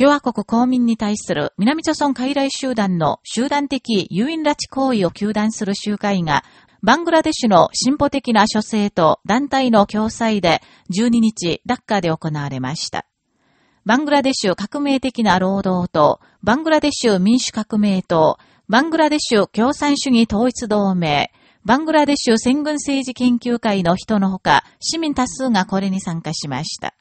共和国公民に対する南朝村傀儡集団の集団的誘引拉致行為を求断する集会が、バングラデシュの進歩的な諸政と団体の共催で12日、ダッカーで行われました。バングラデシュ革命的な労働党、バングラデシュ民主革命党、バングラデシュ共産主義統一同盟、バングラデシュ戦軍政治研究会の人のほか、市民多数がこれに参加しました。